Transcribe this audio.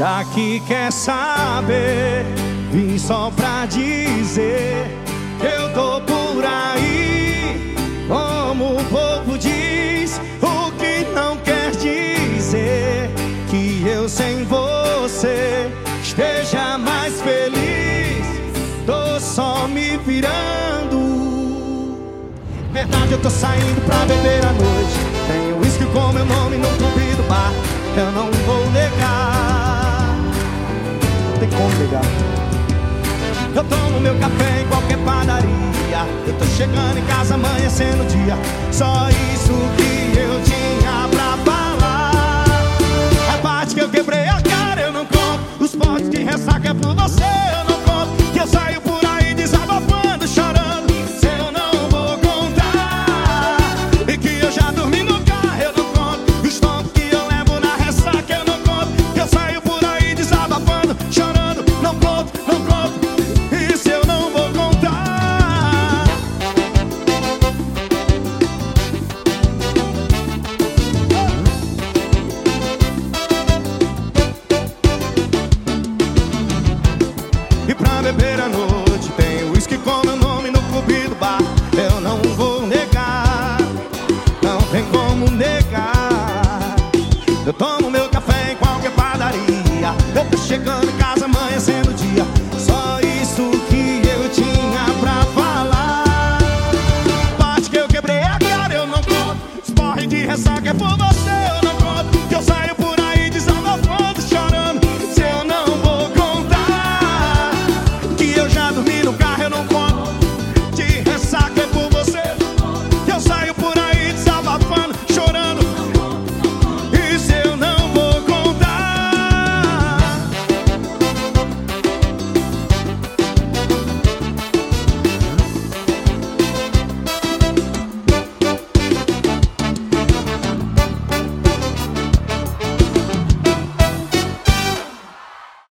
Já que quer saber, vim só pra dizer que eu tô por aí. Como o povo diz, o que não quer dizer que eu sem você esteja mais feliz. Tô só me virando. Verdade, eu tô saindo pra beber à noite. Tenho uísque com meu nome no clube do bar. Eu não vou. Negar. Eu tomo meu café em qualquer padaria. Eu tô chegando em casa amanhecendo o dia. Só isso que eu tinha pra falar. A parte que eu quebrei a cara, eu não conto. Os potes de ressaca é por você, Eu tomo meu